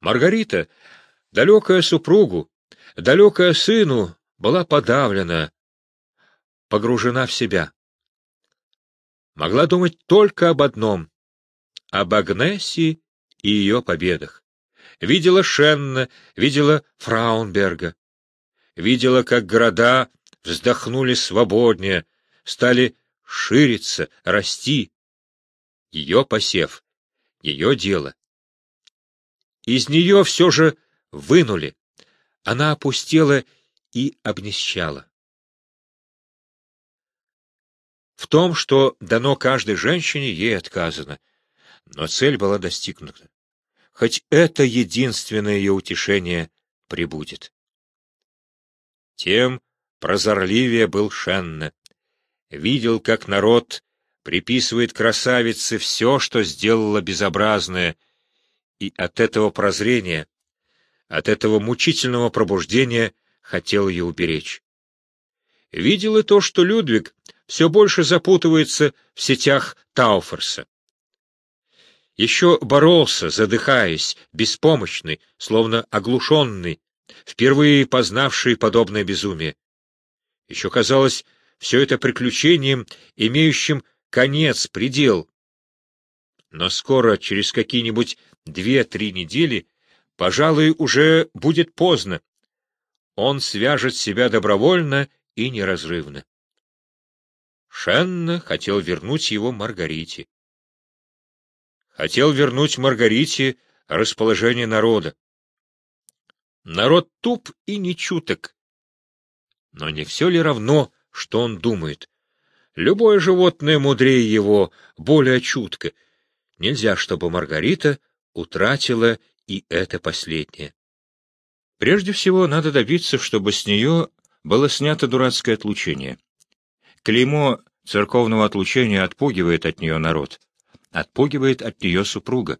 Маргарита, далекая супругу, далекая сыну, была подавлена, погружена в себя. Могла думать только об одном — об Агнессе и ее победах. Видела Шенна, видела Фраунберга. Видела, как города вздохнули свободнее, стали шириться, расти. Ее посев, ее дело. Из нее все же вынули. Она опустела и обнищала. В том, что дано каждой женщине, ей отказано. Но цель была достигнута. Хоть это единственное ее утешение прибудет. Тем прозорливее был Шенна. Видел, как народ приписывает красавице все, что сделала безобразное, и от этого прозрения, от этого мучительного пробуждения хотел ее уберечь. Видел и то, что Людвиг все больше запутывается в сетях Тауферса. Еще боролся, задыхаясь, беспомощный, словно оглушенный, впервые познавший подобное безумие. Еще казалось все это приключением, имеющим конец, предел. Но скоро, через какие-нибудь две-три недели, пожалуй, уже будет поздно. Он свяжет себя добровольно и неразрывно. Шенна хотел вернуть его Маргарите. Хотел вернуть Маргарите расположение народа. Народ туп и нечуток. Но не все ли равно, что он думает? Любое животное мудрее его, более чутко. Нельзя, чтобы Маргарита утратила и это последнее. Прежде всего, надо добиться, чтобы с нее было снято дурацкое отлучение. Клеймо церковного отлучения отпугивает от нее народ, отпугивает от нее супруга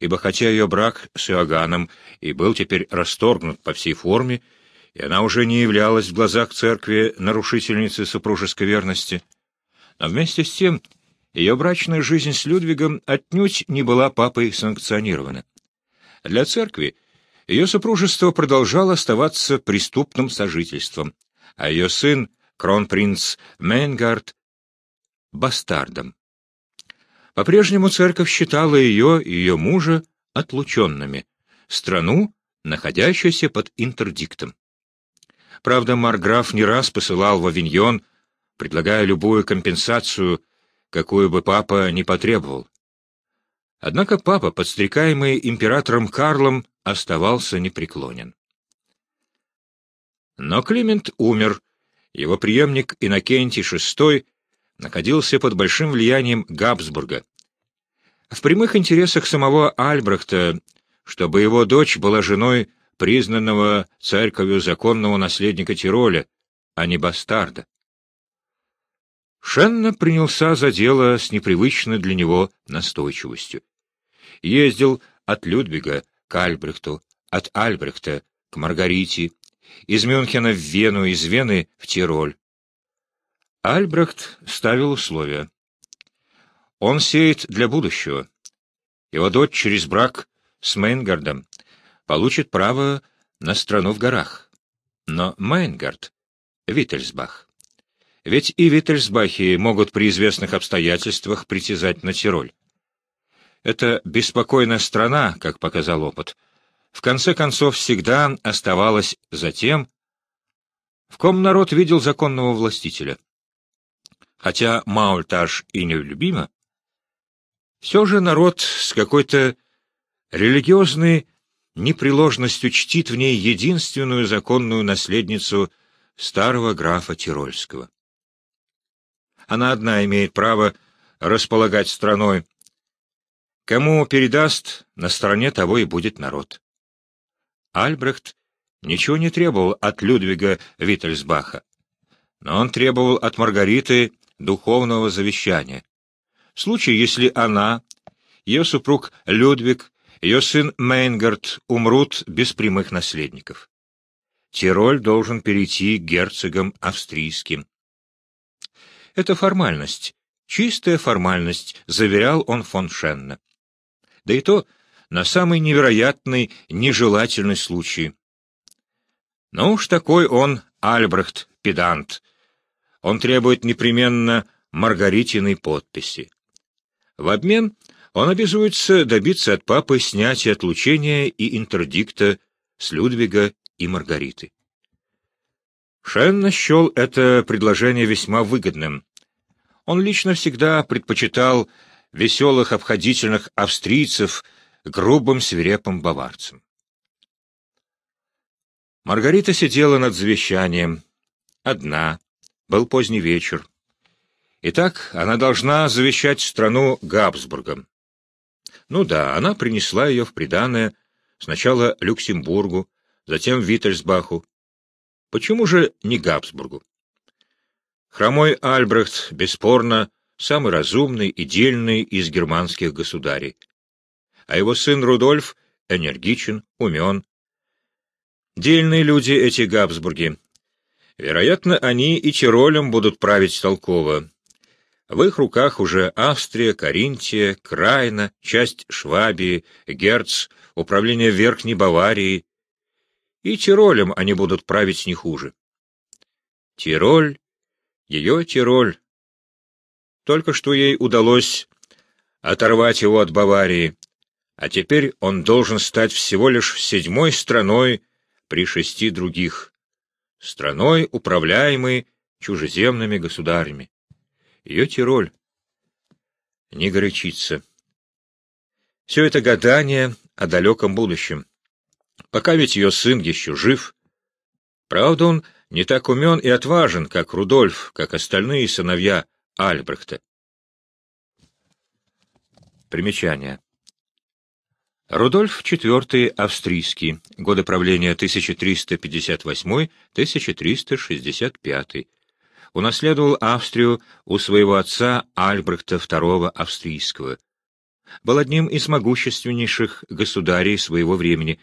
ибо хотя ее брак с Иоганном и был теперь расторгнут по всей форме, и она уже не являлась в глазах церкви нарушительницей супружеской верности, но вместе с тем ее брачная жизнь с Людвигом отнюдь не была папой санкционирована. Для церкви ее супружество продолжало оставаться преступным сожительством, а ее сын, кронпринц Мейнгард, — бастардом. По-прежнему церковь считала ее и ее мужа отлученными, страну, находящуюся под интердиктом. Правда, Марграф не раз посылал в Авиньон, предлагая любую компенсацию, какую бы папа не потребовал. Однако папа, подстрекаемый императором Карлом, оставался непреклонен. Но Климент умер, его преемник Иннокентий VI находился под большим влиянием Габсбурга. В прямых интересах самого Альбрехта, чтобы его дочь была женой признанного церковью законного наследника Тироля, а не бастарда. Шенна принялся за дело с непривычной для него настойчивостью. Ездил от Людвига к Альбрехту, от Альбрехта к Маргарите, из Мюнхена в Вену, из Вены в Тироль. Альбрехт ставил условия. Он сеет для будущего. Его дочь через брак с Мейнгардом получит право на страну в горах. Но Мейнгард — Виттельсбах. Ведь и Виттельсбахи могут при известных обстоятельствах притязать на Тироль. Это беспокойная страна, как показал опыт, в конце концов всегда оставалась за тем, в ком народ видел законного властителя хотя Маультаж и нелюбима, все же народ с какой-то религиозной непреложностью чтит в ней единственную законную наследницу старого графа Тирольского. Она одна имеет право располагать страной. Кому передаст, на стороне того и будет народ. Альбрехт ничего не требовал от Людвига Виттельсбаха, но он требовал от Маргариты духовного завещания. В случае, если она, ее супруг Людвиг, ее сын Мейнгард умрут без прямых наследников. Тироль должен перейти герцогам австрийским. Это формальность, чистая формальность, заверял он фон Шенна. Да и то на самый невероятный, нежелательный случай. Но уж такой он, Альбрехт, педант. Он требует непременно Маргаритиной подписи. В обмен он обязуется добиться от папы снятия отлучения и интердикта с Людвига и Маргариты. Шен счел это предложение весьма выгодным. Он лично всегда предпочитал веселых обходительных австрийцев грубым свирепым баварцам. Маргарита сидела над завещанием. Одна. Был поздний вечер. Итак, она должна завещать страну Габсбургам. Ну да, она принесла ее в приданое сначала Люксембургу, затем Виттельсбаху. Почему же не Габсбургу? Хромой Альбрехт, бесспорно, самый разумный и дельный из германских государей. А его сын Рудольф энергичен, умен. Дельные люди эти Габсбурги. Вероятно, они и Тиролем будут править толково. В их руках уже Австрия, Каринтия, Крайна, часть Швабии, Герц, управление Верхней Баварии. И Тиролем они будут править не хуже. Тироль, ее Тироль. Только что ей удалось оторвать его от Баварии, а теперь он должен стать всего лишь седьмой страной при шести других, страной, управляемой чужеземными государями ее Тироль. Не горячиться. Все это гадание о далеком будущем. Пока ведь ее сын еще жив. Правда, он не так умен и отважен, как Рудольф, как остальные сыновья Альбрехта. Примечание. Рудольф IV австрийский, годы правления 1358-1365, унаследовал Австрию у своего отца Альбрехта II Австрийского. Был одним из могущественнейших государей своего времени,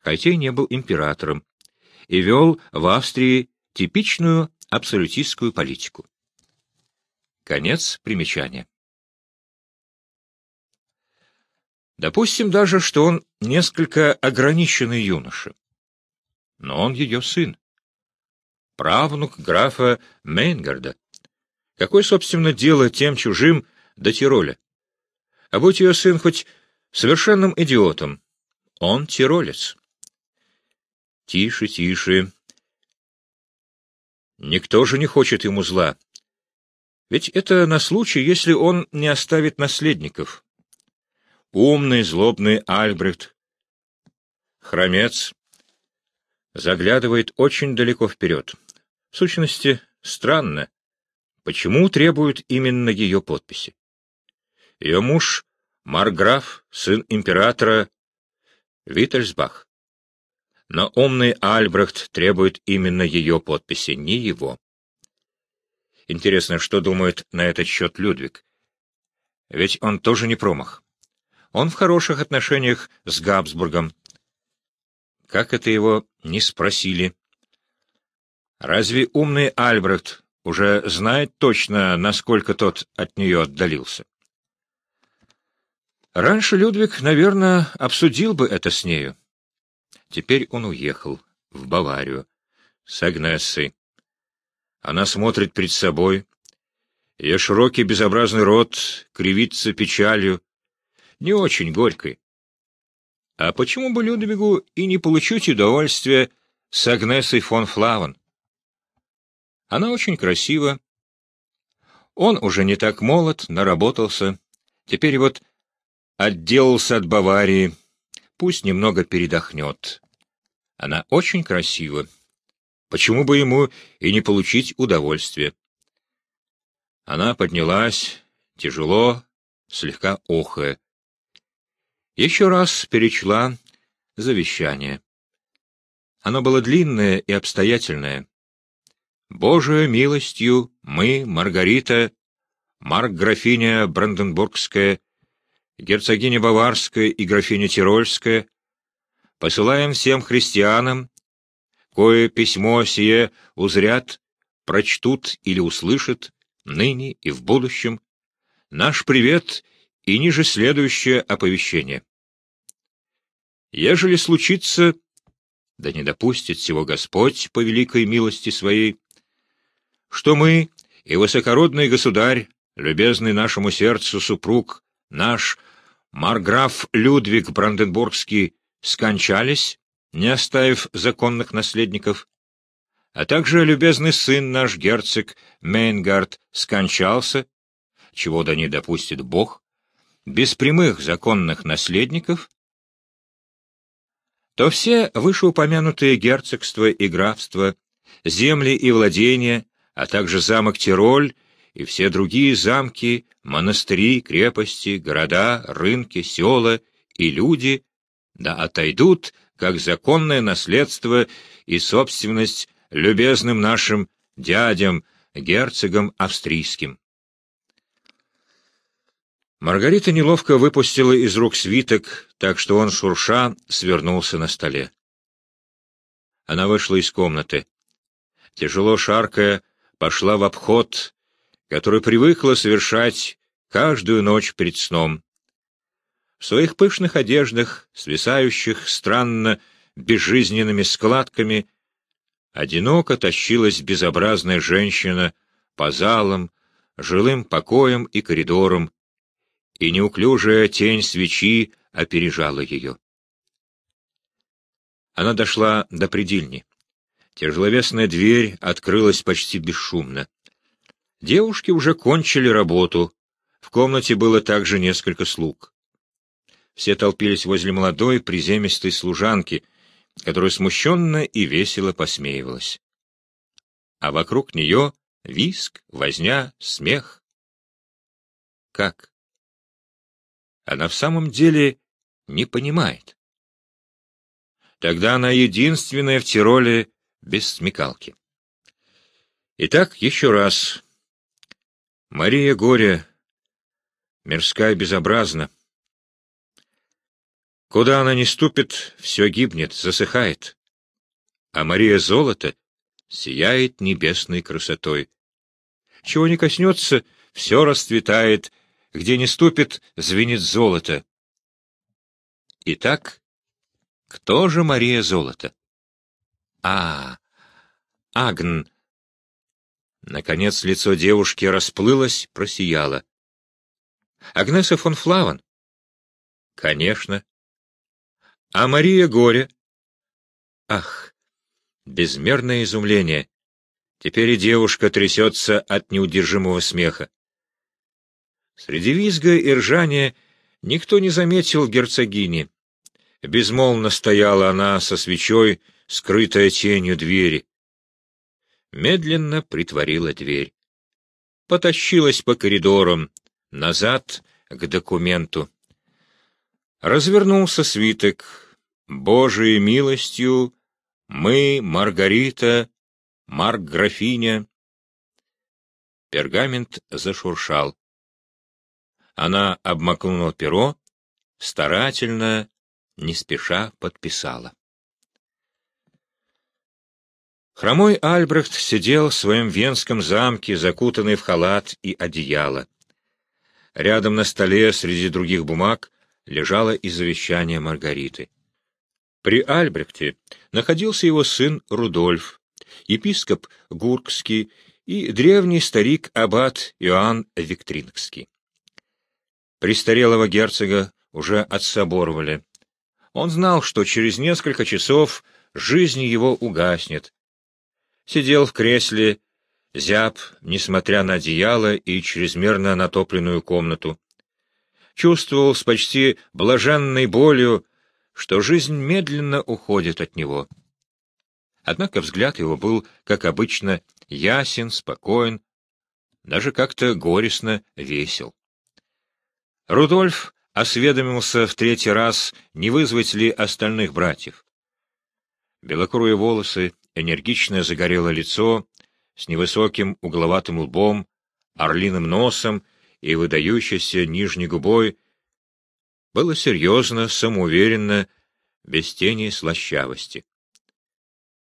хотя и не был императором, и вел в Австрии типичную абсолютистскую политику. Конец примечания. Допустим даже, что он несколько ограниченный юноша. Но он ее сын правнук графа Мейнгарда. Какое, собственно, дело тем чужим до Тироля? А будь ее сын хоть совершенным идиотом, он тиролец. Тише, тише. Никто же не хочет ему зла. Ведь это на случай, если он не оставит наследников. Умный, злобный Альбрехт, хромец, заглядывает очень далеко вперед. В сущности, странно, почему требуют именно ее подписи. Ее муж — Марграф, сын императора Виттельсбах. Но умный Альбрехт требует именно ее подписи, не его. Интересно, что думает на этот счет Людвиг. Ведь он тоже не промах. Он в хороших отношениях с Габсбургом. Как это его не спросили? Разве умный Альбрехт уже знает точно, насколько тот от нее отдалился? Раньше Людвиг, наверное, обсудил бы это с нею. Теперь он уехал в Баварию с Агнессой. Она смотрит перед собой. Ее широкий безобразный рот кривится печалью, не очень горькой. А почему бы Людвигу и не получить удовольствие с Агнесой фон Флаван? Она очень красива. Он уже не так молод, наработался. Теперь вот отделался от Баварии. Пусть немного передохнет. Она очень красива. Почему бы ему и не получить удовольствие? Она поднялась, тяжело, слегка охая. Еще раз перечла завещание. Оно было длинное и обстоятельное. Божию милостью мы, Маргарита, Марк-графиня Бранденбургская, герцогиня Баварская и графиня Тирольская, посылаем всем христианам, кое письмо сие узрят, прочтут или услышат, ныне и в будущем, наш привет и ниже следующее оповещение. ежели случится, да не допустит всего Господь по великой милости своей, что мы и высокородный государь, любезный нашему сердцу супруг, наш марграф Людвиг Бранденбургский, скончались, не оставив законных наследников, а также любезный сын наш герцог Мейнгард скончался, чего да не допустит Бог, без прямых законных наследников, то все вышеупомянутые герцогства и графства, земли и владения, а также замок Тироль и все другие замки, монастыри, крепости, города, рынки, села и люди, да отойдут, как законное наследство и собственность любезным нашим дядям, герцогам австрийским. Маргарита неловко выпустила из рук свиток, так что он, шурша, свернулся на столе. Она вышла из комнаты. Тяжело шаркая, пошла в обход, который привыкла совершать каждую ночь перед сном. В своих пышных одеждах, свисающих странно безжизненными складками, одиноко тащилась безобразная женщина по залам, жилым покоям и коридорам, и неуклюжая тень свечи опережала ее. Она дошла до предельни. Тяжеловесная дверь открылась почти бесшумно. Девушки уже кончили работу. В комнате было также несколько слуг. Все толпились возле молодой приземистой служанки, которая смущенно и весело посмеивалась. А вокруг нее виск, возня, смех. Как? Она в самом деле не понимает. Тогда она единственная в Тироле без смекалки. Итак, еще раз. Мария Горе, мирская безобразна. Куда она не ступит, все гибнет, засыхает. А Мария Золото сияет небесной красотой. Чего не коснется, все расцветает где не ступит, звенит золото. Итак, кто же Мария Золото? А, Агн. Наконец лицо девушки расплылось, просияло. Агнеса фон Флаван? Конечно. А Мария Горе? Ах, безмерное изумление. Теперь и девушка трясется от неудержимого смеха. Среди визга и ржания никто не заметил герцогини. Безмолвно стояла она со свечой, скрытая тенью двери. Медленно притворила дверь. Потащилась по коридорам, назад к документу. Развернулся свиток. Божией милостью мы, Маргарита, Марк-графиня. Пергамент зашуршал. Она обмакнула перо, старательно, не спеша подписала. Хромой Альбрехт сидел в своем венском замке, закутанный в халат и одеяло. Рядом на столе, среди других бумаг, лежало и завещание Маргариты. При Альбрехте находился его сын Рудольф, епископ Гуркский и древний старик аббат Иоанн Виктрингский. Престарелого герцога уже отсоборовали. Он знал, что через несколько часов жизнь его угаснет. Сидел в кресле, зяб, несмотря на одеяло и чрезмерно натопленную комнату. Чувствовал с почти блаженной болью, что жизнь медленно уходит от него. Однако взгляд его был, как обычно, ясен, спокоен, даже как-то горестно весел. Рудольф осведомился в третий раз, не вызвать ли остальных братьев. Белокурые волосы, энергичное загорелое лицо с невысоким угловатым лбом, орлиным носом и выдающейся нижней губой было серьезно, самоуверенно, без тени слащавости.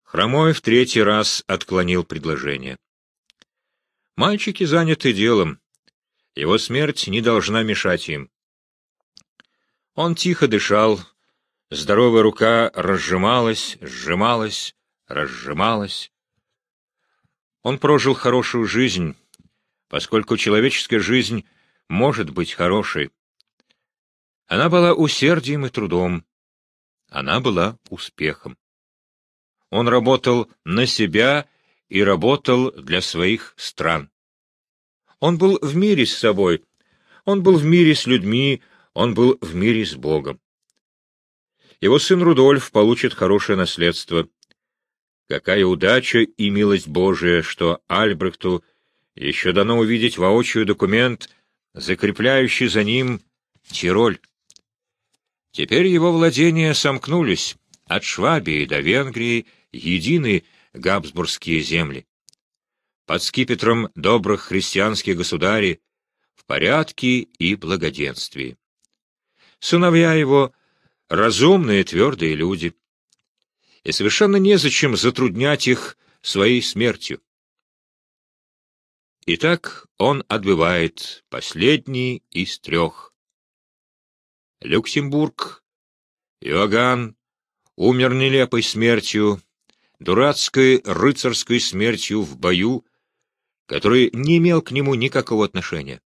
Хромой в третий раз отклонил предложение. Мальчики заняты делом, его смерть не должна мешать им. Он тихо дышал, Здоровая рука разжималась, сжималась, разжималась. Он прожил хорошую жизнь, поскольку человеческая жизнь может быть хорошей. Она была усердием и трудом. Она была успехом. Он работал на себя и работал для своих стран. Он был в мире с собой, он был в мире с людьми, он был в мире с Богом. Его сын Рудольф получит хорошее наследство. Какая удача и милость Божия, что Альбрехту еще дано увидеть воочию документ, закрепляющий за ним Тироль. Теперь его владения сомкнулись от Швабии до Венгрии, едины Габсбургские земли. Под скипетром добрых христианских государей в порядке и благоденствии. Сыновья его — разумные твердые люди, и совершенно незачем затруднять их своей смертью. Итак, он отбывает последний из трех. Люксембург, Иоганн, умер нелепой смертью, дурацкой рыцарской смертью в бою, который не имел к нему никакого отношения.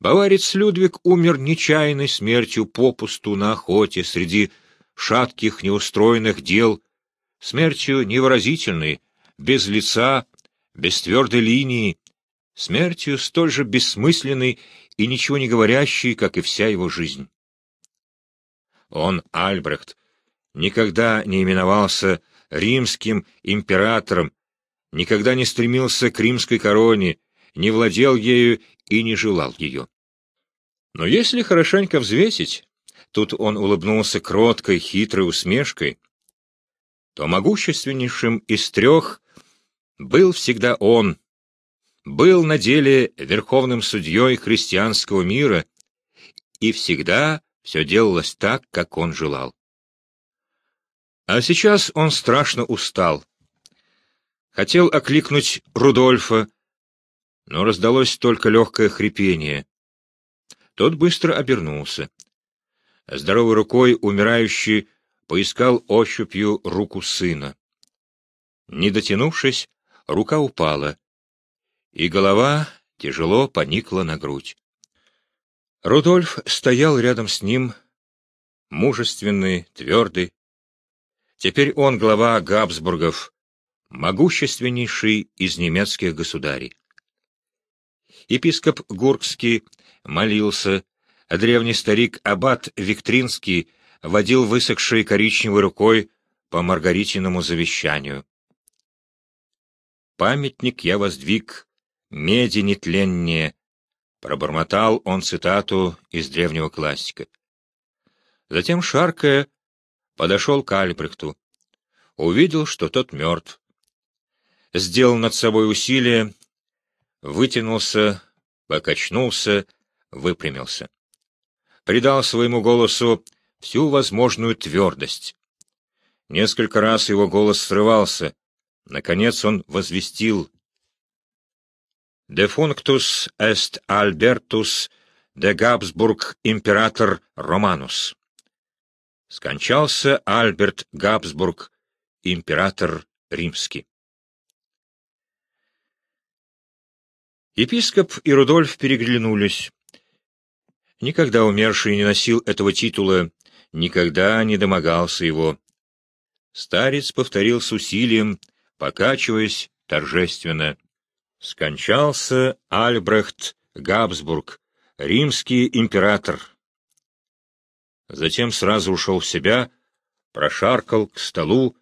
Баварец Людвиг умер нечаянной смертью попусту на охоте среди шатких неустроенных дел, смертью невыразительной, без лица, без твердой линии, смертью столь же бессмысленной и ничего не говорящей, как и вся его жизнь. Он, Альбрехт, никогда не именовался римским императором, никогда не стремился к римской короне, не владел ею и не желал ее. Но если хорошенько взвесить, тут он улыбнулся кроткой, хитрой усмешкой, то могущественнейшим из трех был всегда он, был на деле верховным судьей христианского мира, и всегда все делалось так, как он желал. А сейчас он страшно устал. Хотел окликнуть Рудольфа, но раздалось только легкое хрипение. Тот быстро обернулся. Здоровой рукой умирающий поискал ощупью руку сына. Не дотянувшись, рука упала, и голова тяжело поникла на грудь. Рудольф стоял рядом с ним, мужественный, твердый, Теперь он глава Габсбургов, могущественнейший из немецких государей. Епископ Гуркский молился, древний старик Аббат Виктринский водил высохшей коричневой рукой по Маргаритиному завещанию. «Памятник я воздвиг, меди нетленнее», — пробормотал он цитату из древнего классика. Затем, шаркая, подошел к Альбрехту. Увидел, что тот мертв. Сделал над собой усилие, вытянулся, покачнулся, выпрямился. Придал своему голосу всю возможную твердость. Несколько раз его голос срывался. Наконец он возвестил «Defunctus est Albertus de Gabsburg Imperator Romanus». Скончался Альберт Габсбург, император римский. Епископ и Рудольф переглянулись. Никогда умерший не носил этого титула, никогда не домогался его. Старец повторил с усилием, покачиваясь торжественно. Скончался Альбрехт Габсбург, римский император. Затем сразу ушел в себя, прошаркал к столу,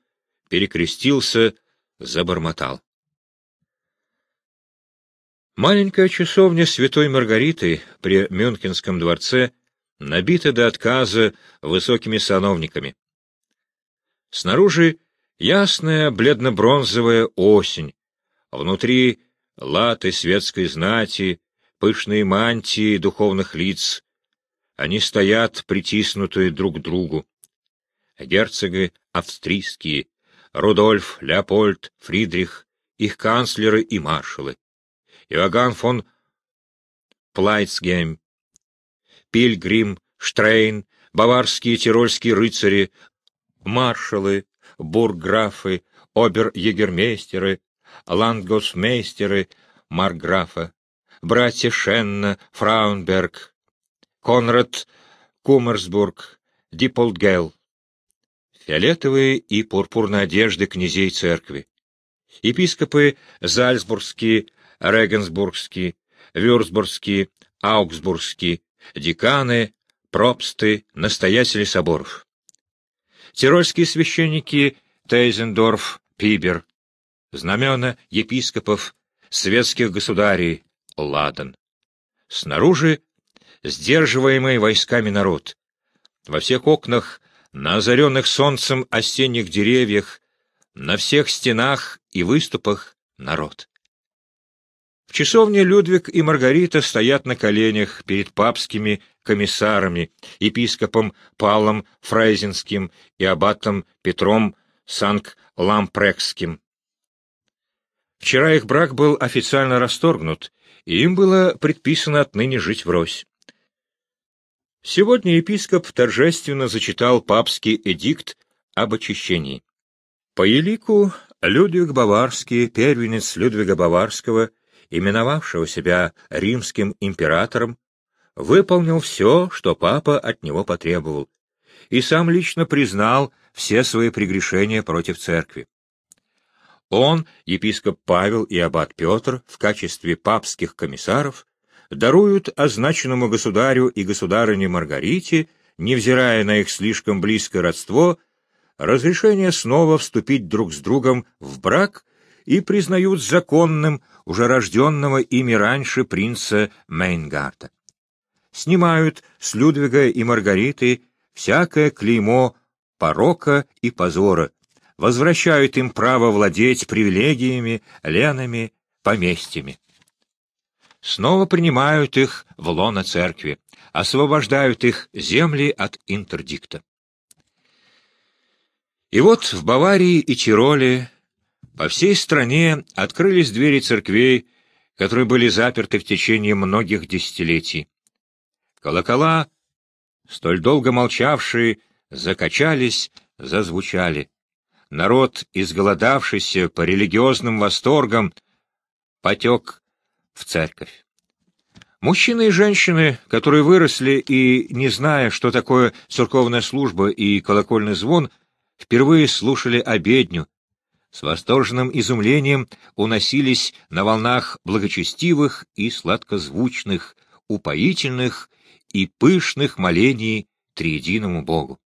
перекрестился, забормотал. Маленькая часовня Святой Маргариты при Мюнхенском дворце набита до отказа высокими сановниками. Снаружи ясная бледно-бронзовая осень, внутри латы светской знати, пышные мантии духовных лиц, они стоят, притиснутые друг к другу. Герцоги австрийские, Рудольф, Леопольд, Фридрих, их канцлеры и маршалы. Иоганн фон Плайцгейм, Пильгрим, Штрейн, баварские и тирольские рыцари, маршалы, бургграфы, обер-егермейстеры, ландгосмейстеры марграфа, братья Шенна, Фраунберг, Конрад Кумерсбург, Диполдгел, фиолетовые и пурпурные одежды князей церкви, епископы Зальцбургские, Регенсбургские, Вюрцбургские, Аугсбургские, деканы, пропсты, настоятели соборов. Тирольские священники Тейзендорф, Пибер, знамена епископов, светских государей, Ладан. Снаружи сдерживаемый войсками народ. Во всех окнах, на озаренных солнцем осенних деревьях, на всех стенах и выступах народ. В часовне Людвиг и Маргарита стоят на коленях перед папскими комиссарами, епископом Павлом Фрайзенским и аббатом Петром Санк-Лампрекским. Вчера их брак был официально расторгнут, и им было предписано отныне жить врозь. Сегодня епископ торжественно зачитал папский эдикт об очищении. По елику Людвиг Баварский, первенец Людвига Баварского, именовавшего себя римским императором, выполнил все, что папа от него потребовал, и сам лично признал все свои прегрешения против церкви. Он, епископ Павел и аббат Петр, в качестве папских комиссаров, даруют означенному государю и государыне Маргарите, невзирая на их слишком близкое родство, разрешение снова вступить друг с другом в брак и признают законным уже рожденного ими раньше принца Мейнгарта. Снимают с Людвига и Маргариты всякое клеймо порока и позора, возвращают им право владеть привилегиями, ленами, поместьями. Снова принимают их в лоно церкви, освобождают их земли от интердикта. И вот в Баварии и Тироле по всей стране открылись двери церквей, которые были заперты в течение многих десятилетий. Колокола, столь долго молчавшие, закачались, зазвучали. Народ, изголодавшийся по религиозным восторгам, потек в церковь. Мужчины и женщины, которые выросли и, не зная, что такое церковная служба и колокольный звон, впервые слушали обедню, с восторженным изумлением уносились на волнах благочестивых и сладкозвучных, упоительных и пышных молений Триединому Богу.